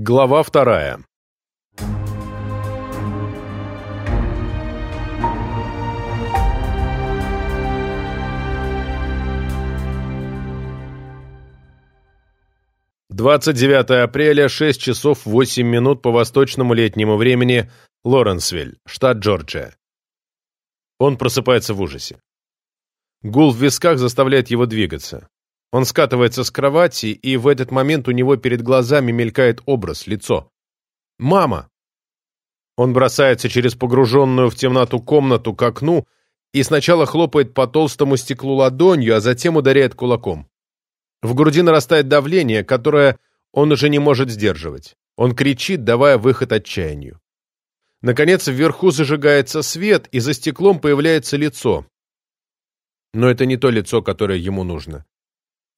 Глава вторая. Двадцать девятое апреля, шесть часов восемь минут по восточному летнему времени, Лоренсвиль, штат Джорджия. Он просыпается в ужасе. Гул в висках заставляет его двигаться. Он скатывается с кровати, и в этот момент у него перед глазами мелькает образ, лицо. «Мама!» Он бросается через погруженную в темноту комнату к окну и сначала хлопает по толстому стеклу ладонью, а затем ударяет кулаком. В груди нарастает давление, которое он уже не может сдерживать. Он кричит, давая выход отчаянию. Наконец, вверху зажигается свет, и за стеклом появляется лицо. Но это не то лицо, которое ему нужно.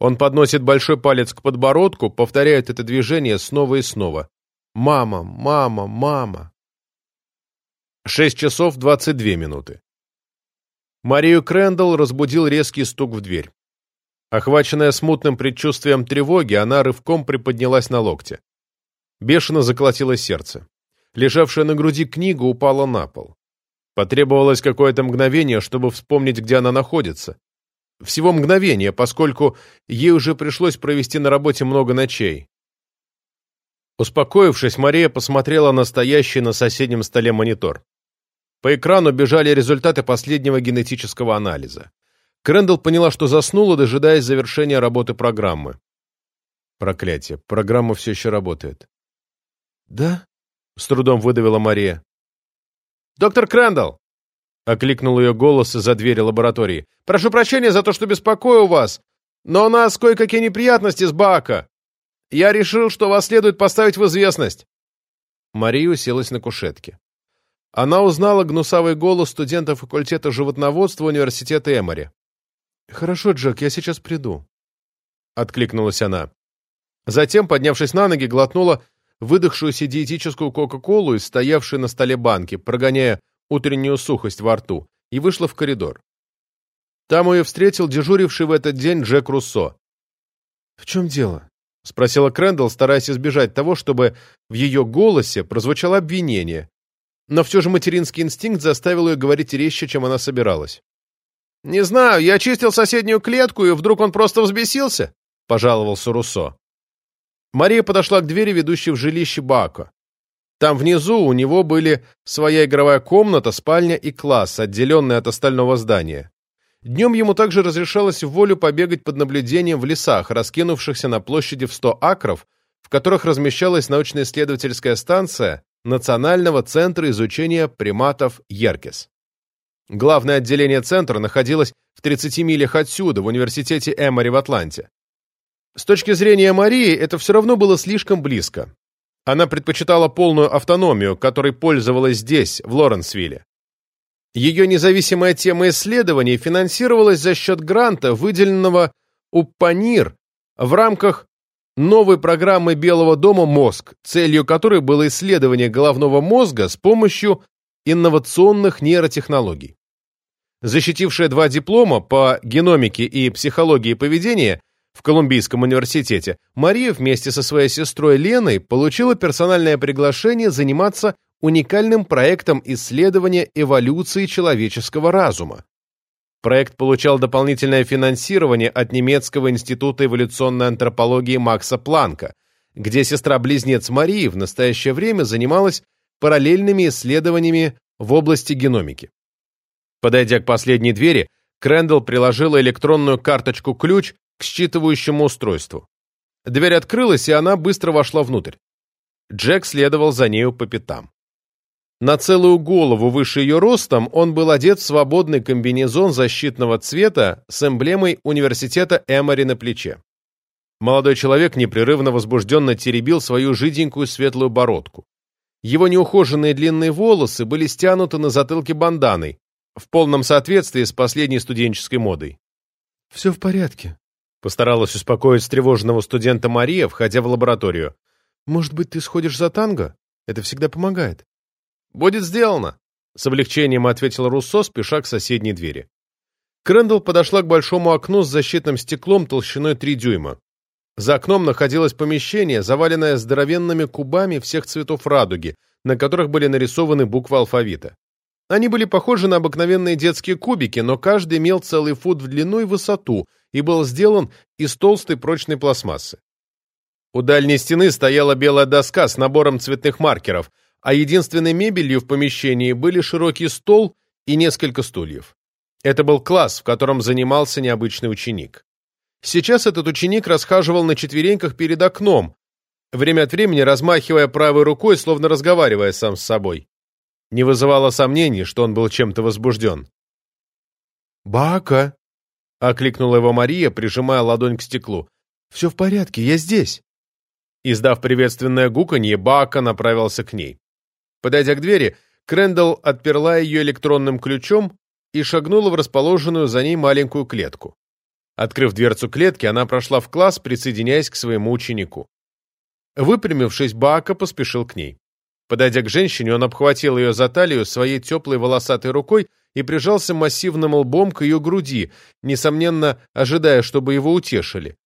Он подносит большой палец к подбородку, повторяет это движение снова и снова. «Мама, мама, мама». Шесть часов двадцать две минуты. Марию Крэндалл разбудил резкий стук в дверь. Охваченная смутным предчувствием тревоги, она рывком приподнялась на локте. Бешено заколотилось сердце. Лежавшая на груди книга упала на пол. Потребовалось какое-то мгновение, чтобы вспомнить, где она находится. Всего мгновение, поскольку ей уже пришлось провести на работе много ночей. Успокоившись, Мария посмотрела на стоящий на соседнем столе монитор. По экрану бежали результаты последнего генетического анализа. Крэндалл поняла, что заснула, дожидаясь завершения работы программы. Проклятие, программа все еще работает. «Да?» — с трудом выдавила Мария. «Доктор Крэндалл!» — окликнул ее голос из-за двери лаборатории. «Прошу прощения за то, что беспокою вас, но у нас кое-какие неприятности с Бака. Я решил, что вас следует поставить в известность». Мария уселась на кушетке. Она узнала гнусавый голос студента факультета животноводства университета Эмори. «Хорошо, Джек, я сейчас приду», — откликнулась она. Затем, поднявшись на ноги, глотнула выдохшуюся диетическую кока-колу из стоявшей на столе банки, прогоняя утреннюю сухость во рту, и вышла в коридор. Там ее встретил дежуривший в этот день Джек Руссо. «В чем дело?» — спросила Крэндалл, стараясь избежать того, чтобы в ее голосе прозвучало обвинение. Но все же материнский инстинкт заставил ее говорить резче, чем она собиралась. «Не знаю, я чистил соседнюю клетку, и вдруг он просто взбесился», — пожаловался Руссо. Мария подошла к двери, ведущей в жилище Бако. Там внизу у него были своя игровая комната, спальня и класс, отделенные от остального здания. Днем ему также разрешалось в волю побегать под наблюдением в лесах, раскинувшихся на площади в 100 акров, в которых размещалась научно-исследовательская станция Национального центра изучения приматов Еркес. Главное отделение центра находилось в 30 милях отсюда, в университете Эмори в Атланте. С точки зрения Марии, это все равно было слишком близко. Она предпочитала полную автономию, которой пользовалась здесь, в Лоренсвилле. Ее независимая тема исследований финансировалась за счет гранта, выделенного УПАНИР в рамках новой программы Белого дома «Мозг», целью которой было исследование головного мозга с помощью инновационных нейротехнологий. Защитившая два диплома по геномике и психологии поведения, в Колумбийском университете, Мария вместе со своей сестрой Леной получила персональное приглашение заниматься уникальным проектом исследования эволюции человеческого разума. Проект получал дополнительное финансирование от немецкого института эволюционной антропологии Макса Планка, где сестра-близнец Марии в настоящее время занималась параллельными исследованиями в области геномики. Подойдя к последней двери, Крэндалл приложила электронную карточку-ключ к считывающему устройству. Дверь открылась, и она быстро вошла внутрь. Джек следовал за нею по пятам. На целую голову выше ее ростом он был одет в свободный комбинезон защитного цвета с эмблемой университета Эмори на плече. Молодой человек непрерывно возбужденно теребил свою жиденькую светлую бородку. Его неухоженные длинные волосы были стянуты на затылке банданой, в полном соответствии с последней студенческой модой. «Все в порядке», Постаралась успокоить встревоженного студента Мария, входя в лабораторию. «Может быть, ты сходишь за танго? Это всегда помогает». «Будет сделано», — с облегчением ответил Руссо, спеша к соседней двери. Крэндалл подошла к большому окну с защитным стеклом толщиной 3 дюйма. За окном находилось помещение, заваленное здоровенными кубами всех цветов радуги, на которых были нарисованы буквы алфавита. Они были похожи на обыкновенные детские кубики, но каждый имел целый фут в длину и высоту и был сделан из толстой прочной пластмассы. У дальней стены стояла белая доска с набором цветных маркеров, а единственной мебелью в помещении были широкий стол и несколько стульев. Это был класс, в котором занимался необычный ученик. Сейчас этот ученик расхаживал на четвереньках перед окном, время от времени размахивая правой рукой, словно разговаривая сам с собой. Не вызывало сомнений, что он был чем-то возбужден. «Бака!» — окликнула его Мария, прижимая ладонь к стеклу. «Все в порядке, я здесь!» Издав приветственное гуканье, Бака направился к ней. Подойдя к двери, Крэндалл отперла ее электронным ключом и шагнула в расположенную за ней маленькую клетку. Открыв дверцу клетки, она прошла в класс, присоединяясь к своему ученику. Выпрямившись, Баака поспешил к ней. Подойдя к женщине, он обхватил ее за талию своей теплой волосатой рукой и прижался массивным лбом к ее груди, несомненно, ожидая, чтобы его утешили.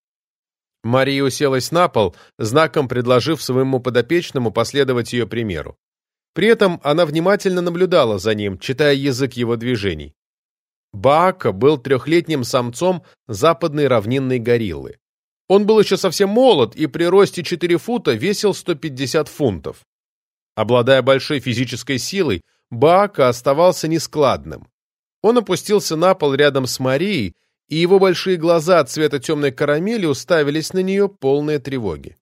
Мария уселась на пол, знаком предложив своему подопечному последовать ее примеру. При этом она внимательно наблюдала за ним, читая язык его движений. Баака был трехлетним самцом западной равнинной гориллы. Он был еще совсем молод и при росте 4 фута весил 150 фунтов. Обладая большой физической силой, Баака оставался нескладным. Он опустился на пол рядом с Марией, и его большие глаза цвета темной карамели уставились на нее, полные тревоги.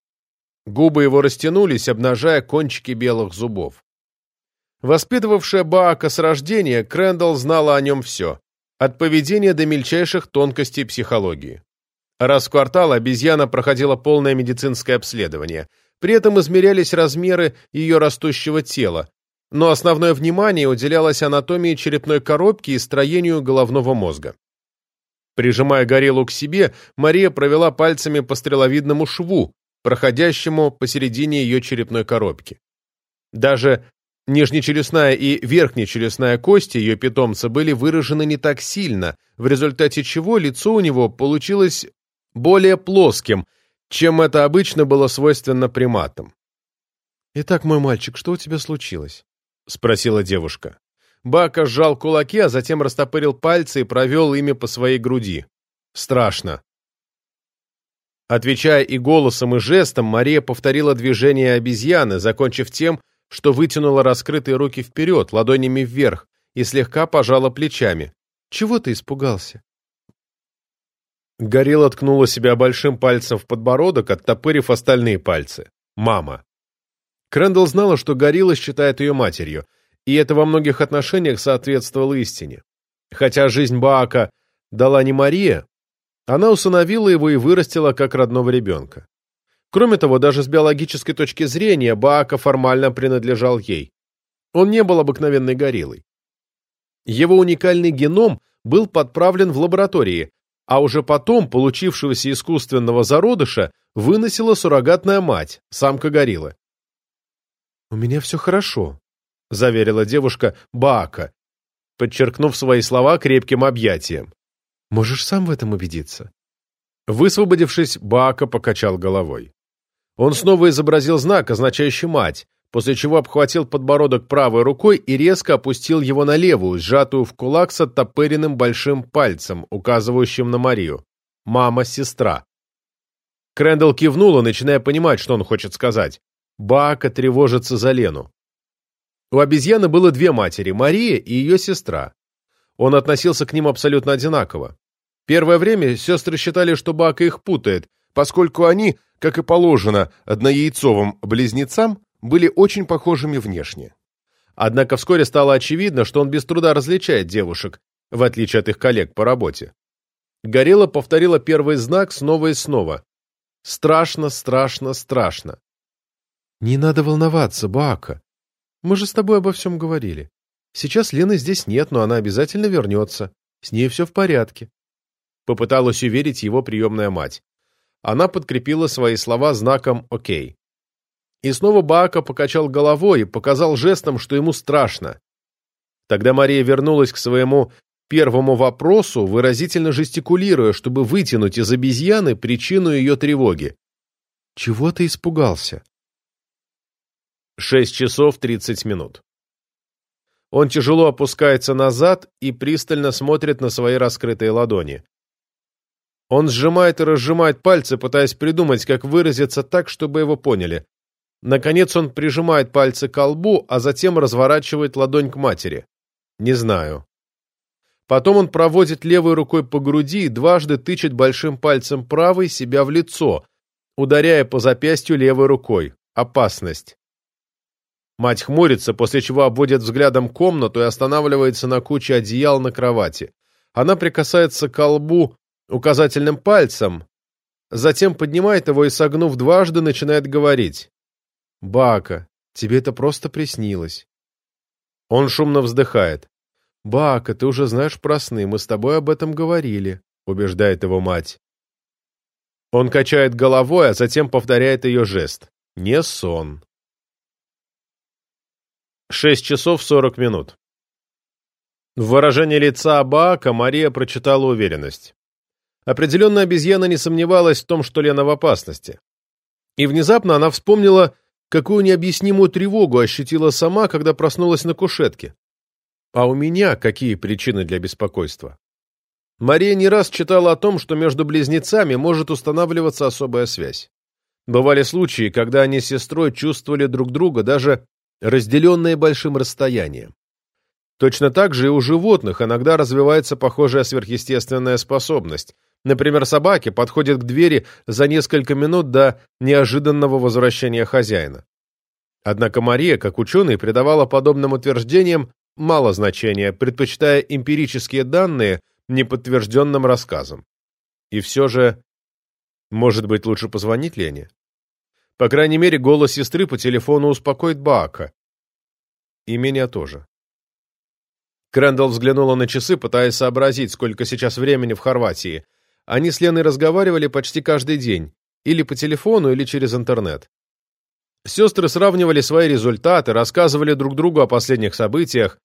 Губы его растянулись, обнажая кончики белых зубов. Воспитывавшая Баака с рождения, Крэндалл знала о нем все от поведения до мельчайших тонкостей психологии. Раз в квартал обезьяна проходила полное медицинское обследование. При этом измерялись размеры ее растущего тела, но основное внимание уделялось анатомии черепной коробки и строению головного мозга. Прижимая гориллу к себе, Мария провела пальцами по стреловидному шву, проходящему посередине ее черепной коробки. Даже Нижнечелюстная и верхнечелюстная кости ее питомца были выражены не так сильно, в результате чего лицо у него получилось более плоским, чем это обычно было свойственно приматам. «Итак, мой мальчик, что у тебя случилось?» — спросила девушка. Бака сжал кулаки, а затем растопырил пальцы и провел ими по своей груди. «Страшно». Отвечая и голосом, и жестом, Мария повторила движение обезьяны, закончив тем, что вытянула раскрытые руки вперед, ладонями вверх, и слегка пожала плечами. «Чего ты испугался?» Горилла ткнула себя большим пальцем в подбородок, оттопырив остальные пальцы. «Мама». Крэндалл знала, что Горилла считает ее матерью, и это во многих отношениях соответствовало истине. Хотя жизнь Баака дала не Мария, она усыновила его и вырастила как родного ребенка. Кроме того, даже с биологической точки зрения Баака формально принадлежал ей. Он не был обыкновенной гориллой. Его уникальный геном был подправлен в лаборатории, а уже потом получившегося искусственного зародыша выносила суррогатная мать, самка гориллы. «У меня все хорошо», — заверила девушка Баака, подчеркнув свои слова крепким объятием. «Можешь сам в этом убедиться». Высвободившись, Баака покачал головой. Он снова изобразил знак, означающий «мать», после чего обхватил подбородок правой рукой и резко опустил его на левую, сжатую в кулак с оттопыренным большим пальцем, указывающим на Марию. «Мама, сестра». Крэндалл кивнула, начиная понимать, что он хочет сказать. Бака тревожится за Лену. У обезьяны было две матери, Мария и ее сестра. Он относился к ним абсолютно одинаково. Первое время сестры считали, что Бака их путает, поскольку они как и положено однояйцовым близнецам, были очень похожими внешне. Однако вскоре стало очевидно, что он без труда различает девушек, в отличие от их коллег по работе. Горилла повторила первый знак снова и снова. «Страшно, страшно, страшно». «Не надо волноваться, Бака. Мы же с тобой обо всем говорили. Сейчас Лены здесь нет, но она обязательно вернется. С ней все в порядке». Попыталась уверить его приемная мать она подкрепила свои слова знаком «Окей». И снова Баака покачал головой и показал жестом, что ему страшно. Тогда Мария вернулась к своему первому вопросу, выразительно жестикулируя, чтобы вытянуть из обезьяны причину ее тревоги. «Чего ты испугался?» Шесть часов тридцать минут. Он тяжело опускается назад и пристально смотрит на свои раскрытые ладони. Он сжимает и разжимает пальцы, пытаясь придумать, как выразиться так, чтобы его поняли. Наконец он прижимает пальцы к лбу, а затем разворачивает ладонь к матери. Не знаю. Потом он проводит левой рукой по груди и дважды тычет большим пальцем правой себя в лицо, ударяя по запястью левой рукой. Опасность. Мать хмурится, после чего обводит взглядом комнату и останавливается на куче одеял на кровати. Она прикасается к колбу указательным пальцем, затем поднимает его и, согнув дважды, начинает говорить. «Бака, тебе это просто приснилось». Он шумно вздыхает. «Бака, ты уже знаешь про сны, мы с тобой об этом говорили», — убеждает его мать. Он качает головой, а затем повторяет ее жест. «Не сон». Шесть часов сорок минут. В выражении лица Баака Мария прочитала уверенность. Определенно обезьяна не сомневалась в том, что Лена в опасности. И внезапно она вспомнила, какую необъяснимую тревогу ощутила сама, когда проснулась на кушетке. А у меня какие причины для беспокойства? Мария не раз читала о том, что между близнецами может устанавливаться особая связь. Бывали случаи, когда они с сестрой чувствовали друг друга, даже разделенные большим расстоянием. Точно так же и у животных иногда развивается похожая сверхъестественная способность. Например, собаки подходят к двери за несколько минут до неожиданного возвращения хозяина. Однако Мария, как ученый, придавала подобным утверждениям мало значения, предпочитая эмпирические данные неподтвержденным рассказам. И все же, может быть, лучше позвонить Лене? По крайней мере, голос сестры по телефону успокоит Баака. И меня тоже. Крэндалл взглянула на часы, пытаясь сообразить, сколько сейчас времени в Хорватии. Они с Леной разговаривали почти каждый день, или по телефону, или через интернет. Сестры сравнивали свои результаты, рассказывали друг другу о последних событиях.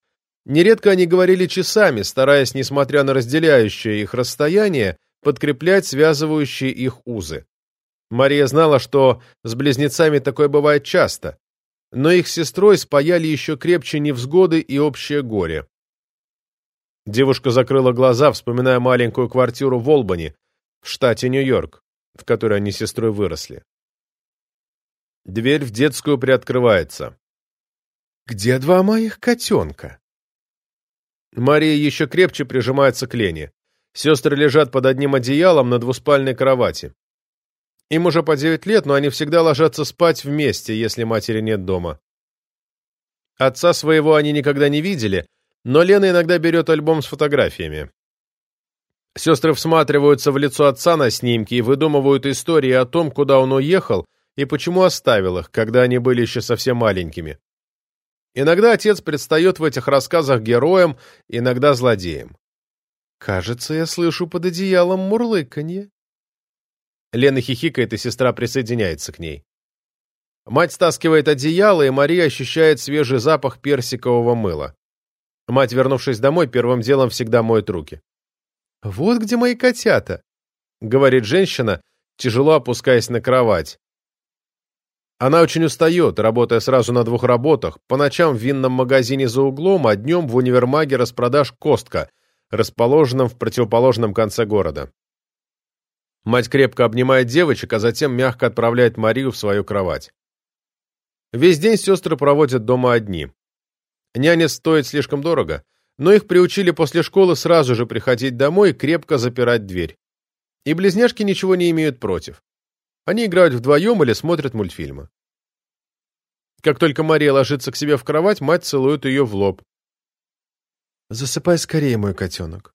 Нередко они говорили часами, стараясь, несмотря на разделяющее их расстояние, подкреплять связывающие их узы. Мария знала, что с близнецами такое бывает часто, но их сестрой спаяли еще крепче невзгоды и общее горе. Девушка закрыла глаза, вспоминая маленькую квартиру в Олбани, в штате Нью-Йорк, в которой они с сестрой выросли. Дверь в детскую приоткрывается. «Где два моих котенка?» Мария еще крепче прижимается к Лене. Сестры лежат под одним одеялом на двуспальной кровати. Им уже по девять лет, но они всегда ложатся спать вместе, если матери нет дома. Отца своего они никогда не видели, но Лена иногда берет альбом с фотографиями. Сестры всматриваются в лицо отца на снимке и выдумывают истории о том, куда он уехал и почему оставил их, когда они были еще совсем маленькими. Иногда отец предстает в этих рассказах героем, иногда злодеем. «Кажется, я слышу под одеялом мурлыканье», Лена хихикает, и сестра присоединяется к ней. Мать стаскивает одеяло, и Мария ощущает свежий запах персикового мыла. Мать, вернувшись домой, первым делом всегда моет руки. «Вот где мои котята», — говорит женщина, тяжело опускаясь на кровать. Она очень устает, работая сразу на двух работах, по ночам в винном магазине за углом, а днем в универмаге распродаж «Костка», расположенном в противоположном конце города. Мать крепко обнимает девочек, а затем мягко отправляет Марию в свою кровать. Весь день сестры проводят дома одни. Няня стоит слишком дорого, но их приучили после школы сразу же приходить домой и крепко запирать дверь. И близняшки ничего не имеют против. Они играют вдвоем или смотрят мультфильмы. Как только Мария ложится к себе в кровать, мать целует ее в лоб. «Засыпай скорее, мой котенок.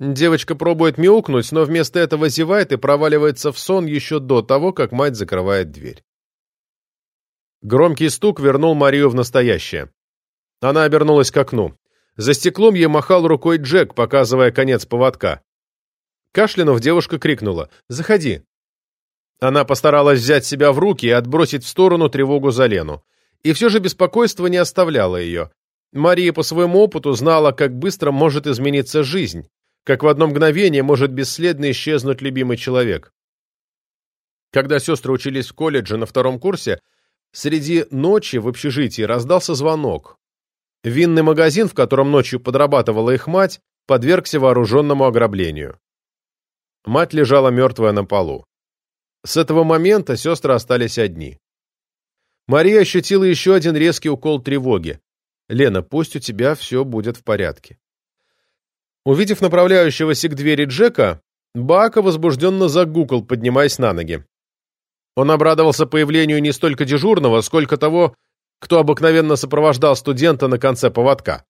Девочка пробует мяукнуть, но вместо этого зевает и проваливается в сон еще до того, как мать закрывает дверь. Громкий стук вернул Марию в настоящее. Она обернулась к окну. За стеклом ей махал рукой Джек, показывая конец поводка. Кашлянув, девушка крикнула «Заходи». Она постаралась взять себя в руки и отбросить в сторону тревогу за Лену. И все же беспокойство не оставляло ее. Мария по своему опыту знала, как быстро может измениться жизнь, как в одно мгновение может бесследно исчезнуть любимый человек. Когда сестры учились в колледже на втором курсе, среди ночи в общежитии раздался звонок. Винный магазин, в котором ночью подрабатывала их мать, подвергся вооруженному ограблению. Мать лежала мертвая на полу. С этого момента сестры остались одни. Мария ощутила еще один резкий укол тревоги. «Лена, пусть у тебя все будет в порядке». Увидев направляющегося к двери Джека, Бака возбужденно загукал, поднимаясь на ноги. Он обрадовался появлению не столько дежурного, сколько того, кто обыкновенно сопровождал студента на конце поводка.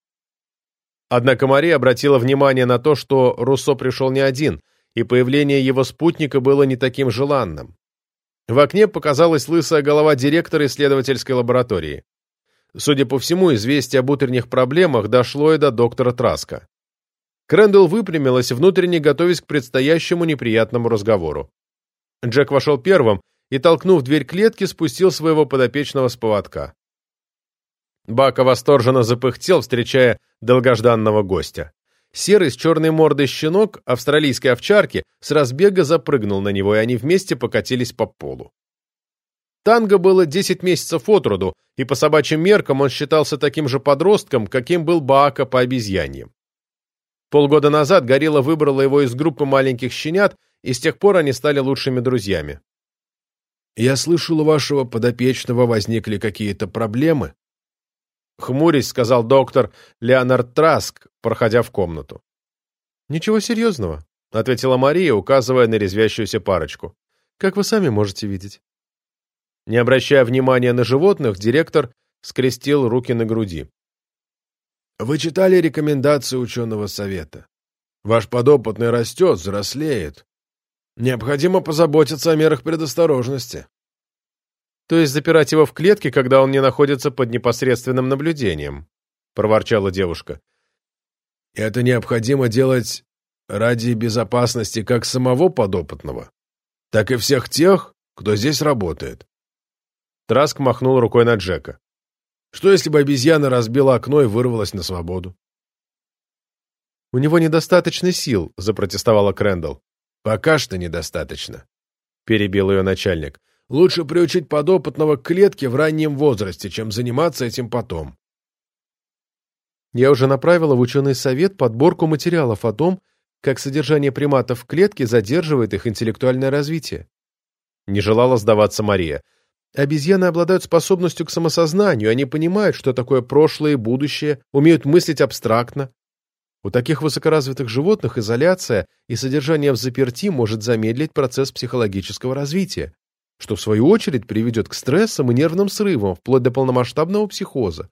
Однако Мария обратила внимание на то, что Руссо пришел не один, и появление его спутника было не таким желанным. В окне показалась лысая голова директора исследовательской лаборатории. Судя по всему, известие об утренних проблемах дошло и до доктора Траска. Крэндалл выпрямилась, внутренне готовясь к предстоящему неприятному разговору. Джек вошел первым и, толкнув дверь клетки, спустил своего подопечного с поводка. Бака восторженно запыхтел, встречая долгожданного гостя. Серый с черной мордой щенок австралийской овчарки с разбега запрыгнул на него, и они вместе покатились по полу. Танго было 10 месяцев от роду, и по собачьим меркам он считался таким же подростком, каким был Баака по обезьяньям. Полгода назад Горилла выбрала его из группы маленьких щенят, и с тех пор они стали лучшими друзьями. «Я слышал, у вашего подопечного возникли какие-то проблемы?» Хмурясь, сказал доктор Леонард Траск, проходя в комнату. «Ничего серьезного», — ответила Мария, указывая на резвящуюся парочку. «Как вы сами можете видеть». Не обращая внимания на животных, директор скрестил руки на груди. «Вы читали рекомендации ученого совета? Ваш подопытный растет, взрослеет. Необходимо позаботиться о мерах предосторожности. То есть запирать его в клетке, когда он не находится под непосредственным наблюдением, проворчала девушка. Это необходимо делать ради безопасности как самого подопытного, так и всех тех, кто здесь работает. Траск махнул рукой на Джека. Что, если бы обезьяна разбила окно и вырвалась на свободу? «У него недостаточно сил», — запротестовала Крэндалл. «Пока что недостаточно», — перебил ее начальник. «Лучше приучить подопытного к клетке в раннем возрасте, чем заниматься этим потом». Я уже направила в ученый совет подборку материалов о том, как содержание приматов в клетке задерживает их интеллектуальное развитие. Не желала сдаваться Мария. Обезьяны обладают способностью к самосознанию, они понимают, что такое прошлое и будущее, умеют мыслить абстрактно, у таких высокоразвитых животных изоляция и содержание в заперти может замедлить процесс психологического развития, что в свою очередь приведет к стрессам и нервным срывам, вплоть до полномасштабного психоза.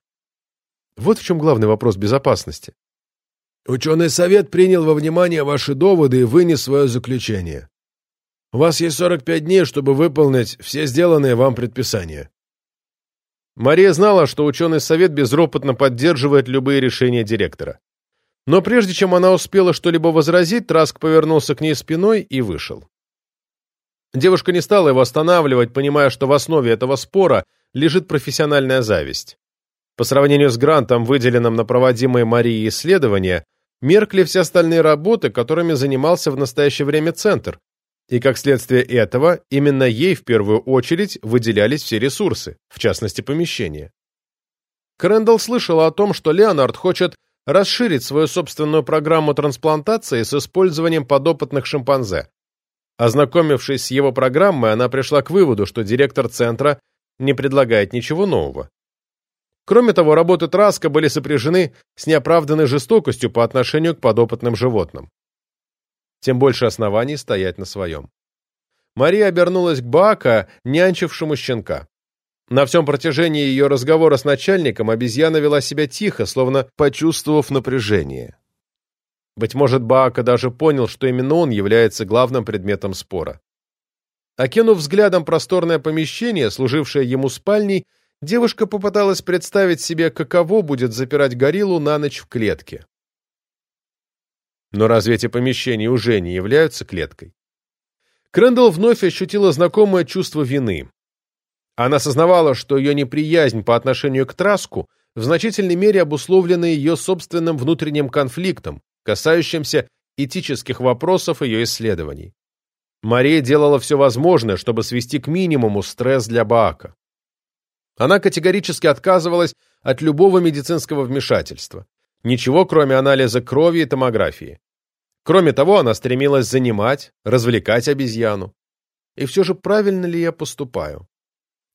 Вот в чем главный вопрос безопасности. Ученый совет принял во внимание ваши доводы и вынес свое заключение. У вас есть 45 дней, чтобы выполнить все сделанные вам предписания. Мария знала, что ученый совет безропотно поддерживает любые решения директора. Но прежде чем она успела что-либо возразить, Траск повернулся к ней спиной и вышел. Девушка не стала его останавливать, понимая, что в основе этого спора лежит профессиональная зависть. По сравнению с грантом, выделенным на проводимые Марией исследования, меркли все остальные работы, которыми занимался в настоящее время Центр, и как следствие этого, именно ей в первую очередь выделялись все ресурсы, в частности помещения. Крэндалл слышала о том, что Леонард хочет расширить свою собственную программу трансплантации с использованием подопытных шимпанзе. Ознакомившись с его программой, она пришла к выводу, что директор центра не предлагает ничего нового. Кроме того, работы Траска были сопряжены с неоправданной жестокостью по отношению к подопытным животным. Тем больше оснований стоять на своем. Мария обернулась к Бака, нянчившему щенка. На всем протяжении ее разговора с начальником обезьяна вела себя тихо, словно почувствовав напряжение. Быть может, Баака даже понял, что именно он является главным предметом спора. Окинув взглядом просторное помещение, служившее ему спальней, девушка попыталась представить себе, каково будет запирать гориллу на ночь в клетке. Но разве эти помещения уже не являются клеткой? Крэндалл вновь ощутила знакомое чувство вины. Она осознавала, что ее неприязнь по отношению к Траску в значительной мере обусловлены ее собственным внутренним конфликтом, касающимся этических вопросов ее исследований. Мария делала все возможное, чтобы свести к минимуму стресс для Баака. Она категорически отказывалась от любого медицинского вмешательства. Ничего, кроме анализа крови и томографии. Кроме того, она стремилась занимать, развлекать обезьяну. И все же правильно ли я поступаю?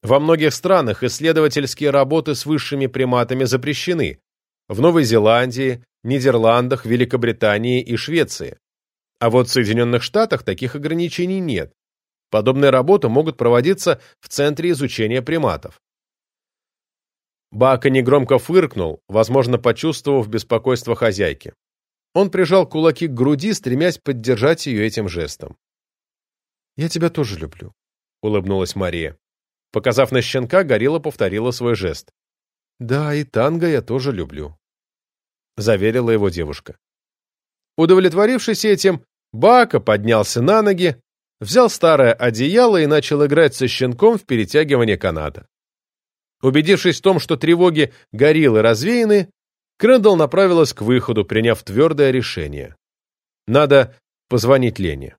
Во многих странах исследовательские работы с высшими приматами запрещены. В Новой Зеландии, Нидерландах, Великобритании и Швеции. А вот в Соединенных Штатах таких ограничений нет. Подобные работы могут проводиться в Центре изучения приматов. Бака негромко фыркнул, возможно, почувствовав беспокойство хозяйки. Он прижал кулаки к груди, стремясь поддержать ее этим жестом. «Я тебя тоже люблю», — улыбнулась Мария. Показав на щенка, Горилла повторила свой жест. «Да, и танго я тоже люблю», — заверила его девушка. Удовлетворившись этим, Бака поднялся на ноги, взял старое одеяло и начал играть со щенком в перетягивание каната. Убедившись в том, что тревоги гориллы развеяны, Крэндалл направилась к выходу, приняв твердое решение. Надо позвонить Лене.